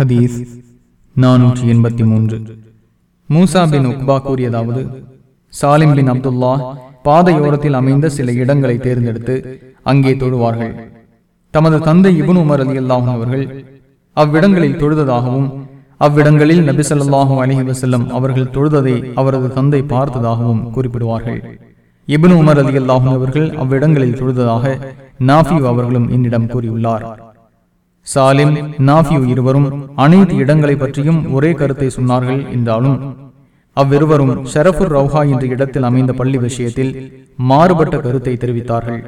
ஹதீஸ் நானூற்றி எண்பத்தி மூன்று. மூசா பின் உக்பா கூறியதாவது சாலிம் பின் அப்துல்லா பாதையோரத்தில் அமைந்த சில இடங்களை தேர்ந்தெடுத்து அங்கே தொழுவார்கள். தமது தந்தை இபுன் உமர் அலி அல்லாஹும் அவர்கள் அவ்விடங்களில் தொழுததாகவும் அவ்விடங்களில் நபி ஸல்லல்லாஹு அலைஹி அவர்கள் தொழுததை அவரது தந்தை பார்த்ததாகவும் குறிப்பிடுவார்கள். இபுன் உமர் அலி அல்லாஹும் அவர்கள் அவ்விடங்களில் தொழுததாக நாஃபியூ அவர்களும் என்னிடம் கூறியுள்ளார். சாலிம் நாஃபியூ இருவரும் அனைத்து இடங்களை பற்றியும் ஒரே கருத்தை சொன்னார்கள் என்றாலும் அவ்விருவரும் ஷரஃபுர் ரவுஹா என்ற இடத்தில் அமைந்த பள்ளி விஷயத்தில் மாறுபட்ட கருத்தை தெரிவித்தார்கள்.